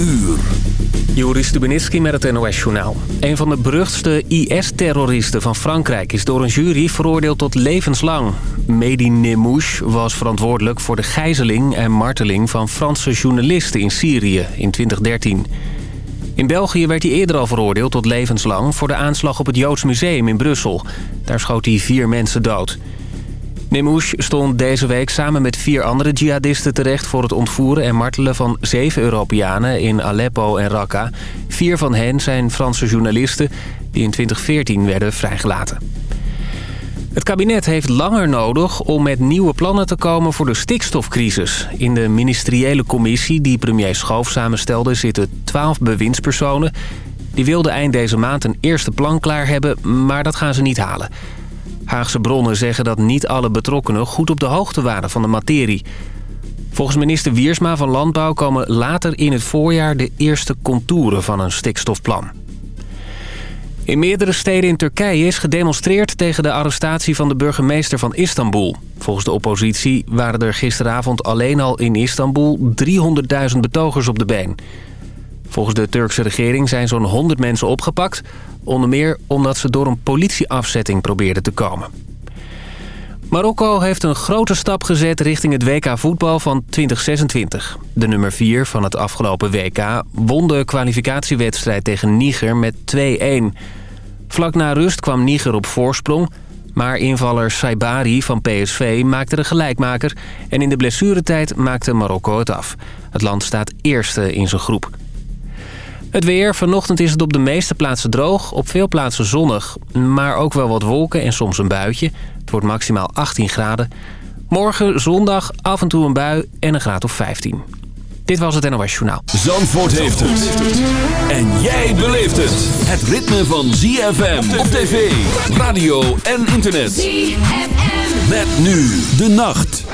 uur. Joris Stubenitski met het NOS-journaal. Een van de beruchtste IS-terroristen van Frankrijk... is door een jury veroordeeld tot levenslang. Mehdi Nemouche was verantwoordelijk voor de gijzeling en marteling... van Franse journalisten in Syrië in 2013. In België werd hij eerder al veroordeeld tot levenslang... voor de aanslag op het Joods Museum in Brussel. Daar schoot hij vier mensen dood. Nemouche stond deze week samen met vier andere jihadisten terecht... voor het ontvoeren en martelen van zeven Europeanen in Aleppo en Raqqa. Vier van hen zijn Franse journalisten die in 2014 werden vrijgelaten. Het kabinet heeft langer nodig om met nieuwe plannen te komen voor de stikstofcrisis. In de ministeriële commissie die premier Schoof samenstelde zitten twaalf bewindspersonen. Die wilden eind deze maand een eerste plan klaar hebben, maar dat gaan ze niet halen. Haagse bronnen zeggen dat niet alle betrokkenen goed op de hoogte waren van de materie. Volgens minister Wiersma van Landbouw komen later in het voorjaar de eerste contouren van een stikstofplan. In meerdere steden in Turkije is gedemonstreerd tegen de arrestatie van de burgemeester van Istanbul. Volgens de oppositie waren er gisteravond alleen al in Istanbul 300.000 betogers op de been. Volgens de Turkse regering zijn zo'n 100 mensen opgepakt... onder meer omdat ze door een politieafzetting probeerden te komen. Marokko heeft een grote stap gezet richting het WK voetbal van 2026. De nummer 4 van het afgelopen WK won de kwalificatiewedstrijd tegen Niger met 2-1. Vlak na rust kwam Niger op voorsprong... maar invaller Saibari van PSV maakte de gelijkmaker... en in de blessuretijd maakte Marokko het af. Het land staat eerste in zijn groep. Het weer. Vanochtend is het op de meeste plaatsen droog. Op veel plaatsen zonnig. Maar ook wel wat wolken en soms een buitje. Het wordt maximaal 18 graden. Morgen zondag af en toe een bui en een graad of 15. Dit was het NOS Journaal. Zandvoort heeft het. En jij beleeft het. Het ritme van ZFM op tv, radio en internet. ZFM. Met nu de nacht.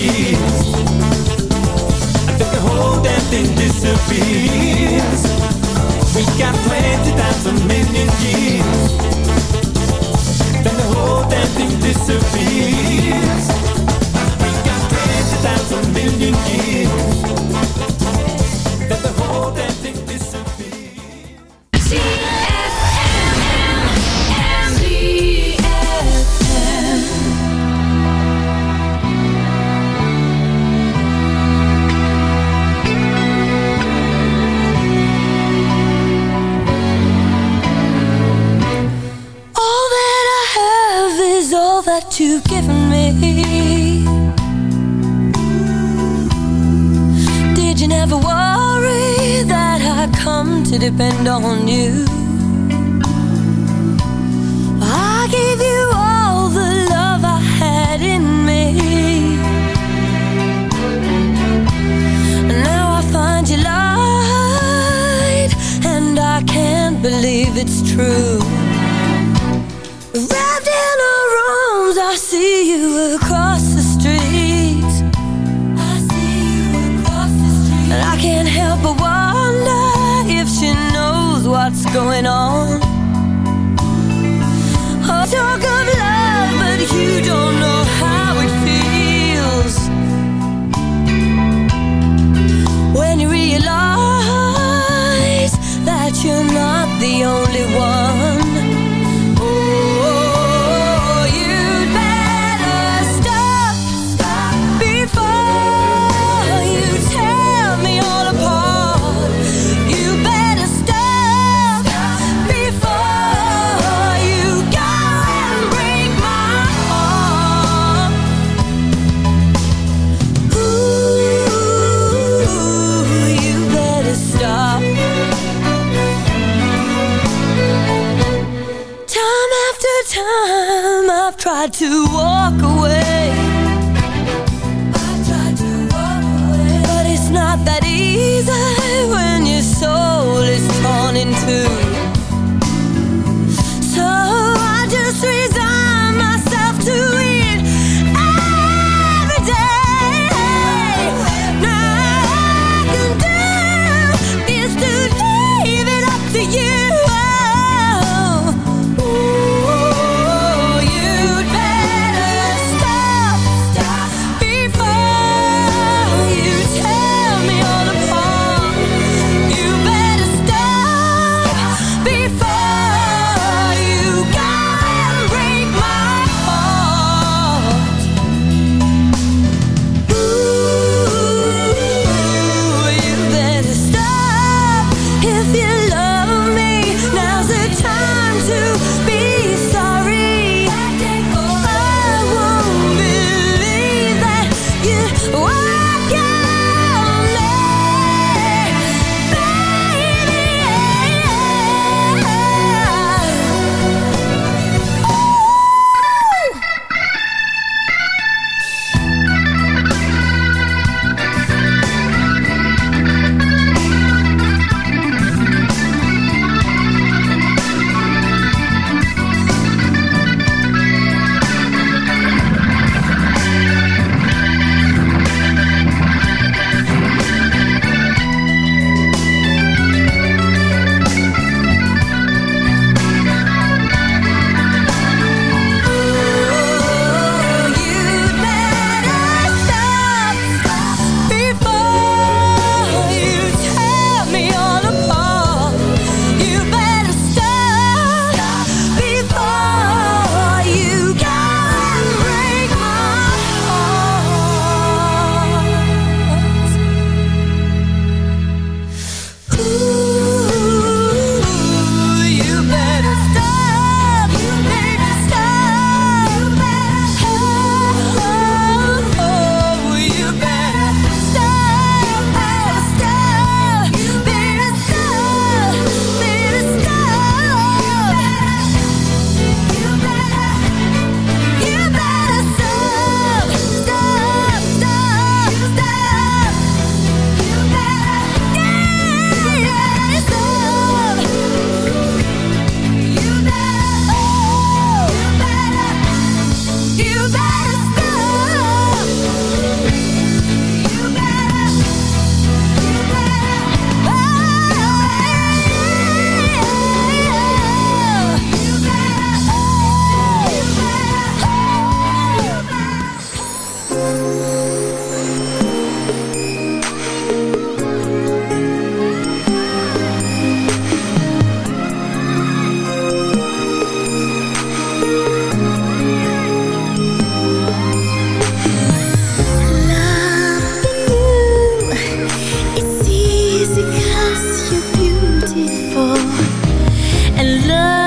years. I think the whole damn thing disappears. We got plenty times a million years. Then the whole damn thing disappears. We got plenty times a million years. and love.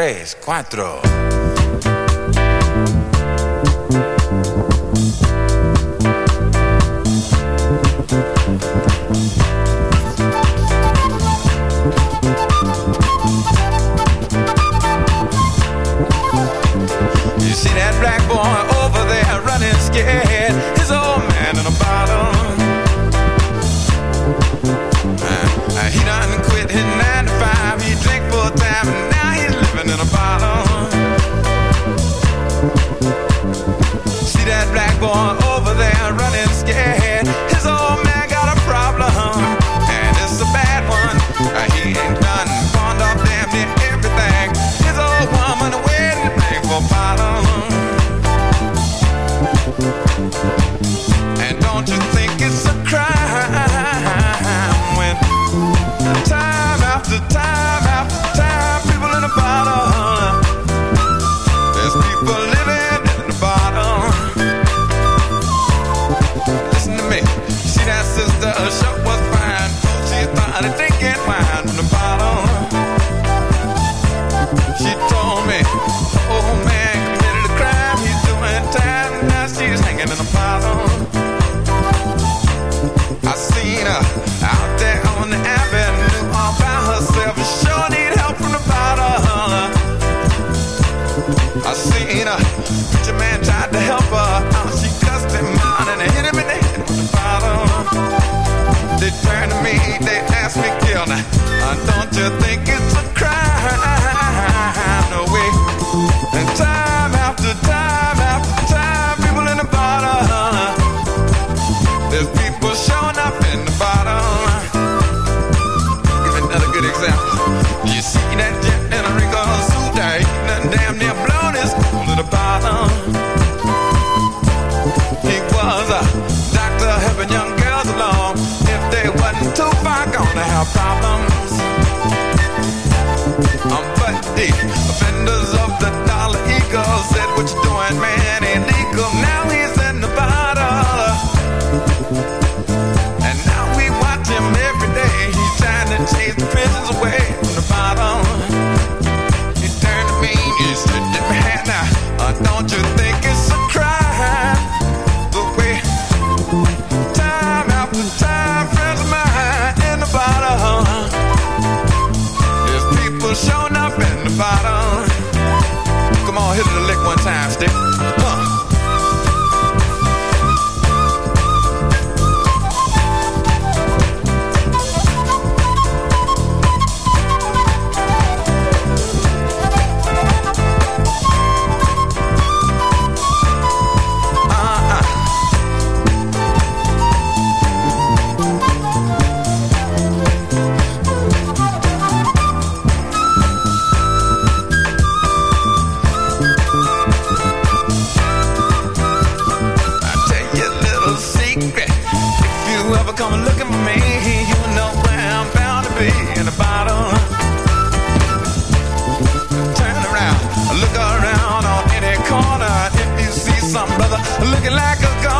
tres, cuatro. You see that black boy over there running scared. me, they ask me, girl, now, uh, don't you think it's a crime? No way. And time after time after time, people in the bottom. There's people showing up in the bottom. Give another good example. You see that? our problems. Um, but the offenders of something, brother. Looking like a gun.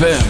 ZFM.